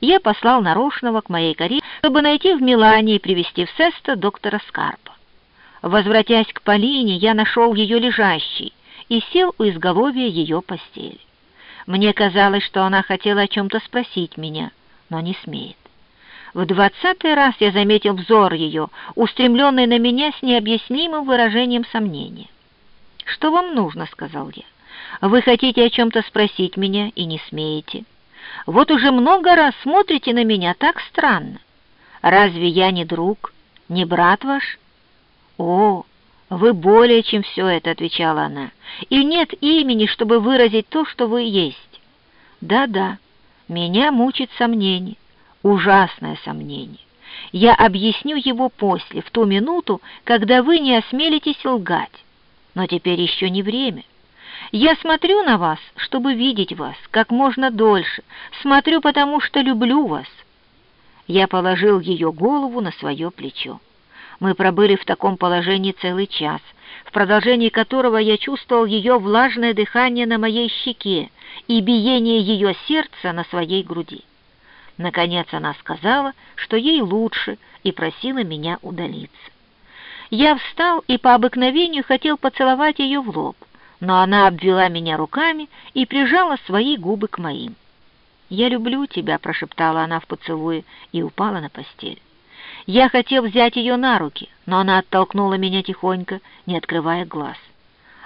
я послал нарочного к моей карете, чтобы найти в Милане и привести в Сесто доктора Скарпа. Возвратясь к Полине, я нашел ее лежащей и сел у изголовья ее постели. Мне казалось, что она хотела о чем-то спросить меня, но не смеет. В двадцатый раз я заметил взор ее, устремленный на меня с необъяснимым выражением сомнения. «Что вам нужно?» — сказал я. «Вы хотите о чем-то спросить меня и не смеете. Вот уже много раз смотрите на меня так странно. Разве я не друг, не брат ваш?» «О, вы более, чем все это», — отвечала она, «и нет имени, чтобы выразить то, что вы есть». «Да-да, меня мучит сомнение, ужасное сомнение. Я объясню его после, в ту минуту, когда вы не осмелитесь лгать. Но теперь еще не время. Я смотрю на вас, чтобы видеть вас как можно дольше, смотрю, потому что люблю вас». Я положил ее голову на свое плечо. Мы пробыли в таком положении целый час, в продолжении которого я чувствовал ее влажное дыхание на моей щеке и биение ее сердца на своей груди. Наконец она сказала, что ей лучше, и просила меня удалиться. Я встал и по обыкновению хотел поцеловать ее в лоб, но она обвела меня руками и прижала свои губы к моим. «Я люблю тебя», — прошептала она в поцелуе и упала на постель. Я хотел взять ее на руки, но она оттолкнула меня тихонько, не открывая глаз.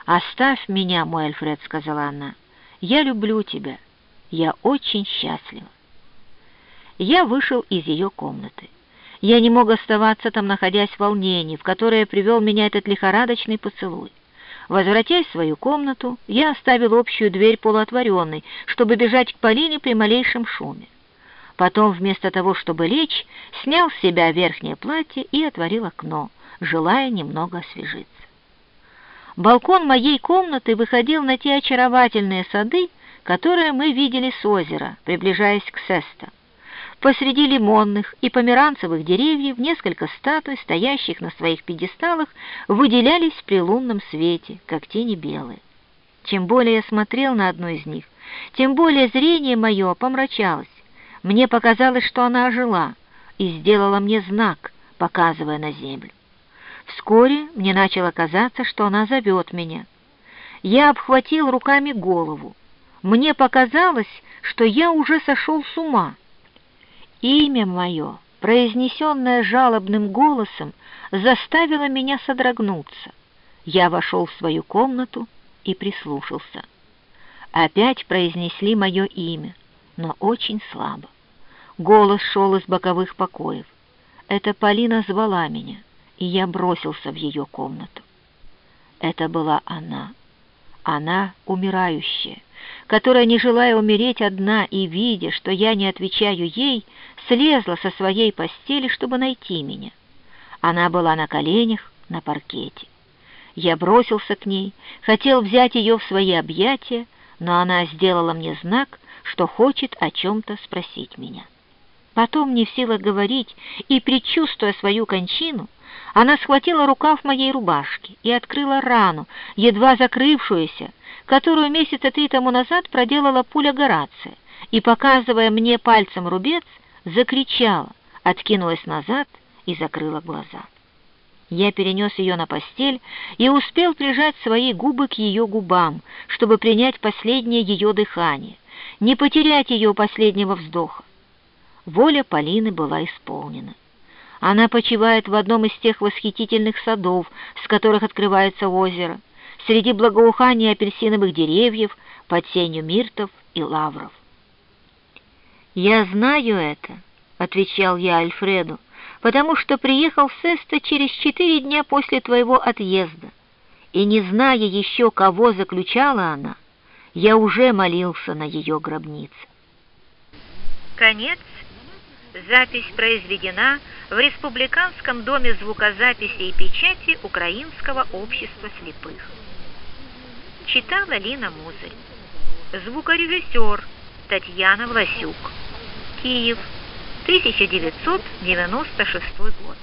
«Оставь меня, мой Альфред», — сказала она. «Я люблю тебя. Я очень счастлива». Я вышел из ее комнаты. Я не мог оставаться там, находясь в волнении, в которое привел меня этот лихорадочный поцелуй. Возвратясь в свою комнату, я оставил общую дверь полуотворенной, чтобы бежать к Полине при малейшем шуме. Потом, вместо того, чтобы лечь, снял с себя верхнее платье и отворил окно, желая немного освежиться. Балкон моей комнаты выходил на те очаровательные сады, которые мы видели с озера, приближаясь к Сеста. Посреди лимонных и померанцевых деревьев несколько статуй, стоящих на своих пьедесталах, выделялись при лунном свете, как тени белые. Чем более я смотрел на одну из них, тем более зрение мое помрачалось, мне показалось, что она ожила и сделала мне знак, показывая на землю. Вскоре мне начало казаться, что она зовет меня. Я обхватил руками голову. Мне показалось, что я уже сошел с ума. Имя мое, произнесенное жалобным голосом, заставило меня содрогнуться. Я вошел в свою комнату и прислушался. Опять произнесли мое имя, но очень слабо. Голос шел из боковых покоев. Это Полина звала меня, и я бросился в ее комнату. Это была она, она умирающая, которая, не желая умереть одна и видя, что я не отвечаю ей, слезла со своей постели, чтобы найти меня. Она была на коленях на паркете. Я бросился к ней, хотел взять ее в свои объятия, но она сделала мне знак, что хочет о чем-то спросить меня. Потом, не в силах говорить и предчувствуя свою кончину, она схватила рукав моей рубашки и открыла рану, едва закрывшуюся, которую месяца три тому назад проделала пуля Горация, и, показывая мне пальцем рубец, закричала, откинулась назад и закрыла глаза. Я перенес ее на постель и успел прижать свои губы к ее губам, чтобы принять последнее ее дыхание, не потерять ее последнего вздоха. Воля Полины была исполнена. Она почивает в одном из тех восхитительных садов, с которых открывается озеро, среди благоухания апельсиновых деревьев, под сенью миртов и лавров. «Я знаю это», — отвечал я Альфреду, «потому что приехал в Сесто через четыре дня после твоего отъезда, и, не зная еще, кого заключала она, я уже молился на ее гробнице». Конец Запись произведена в Республиканском доме звукозаписи и печати Украинского общества слепых. Читала Лина Музырь. Звукорежиссер Татьяна Власюк. Киев, 1996 год.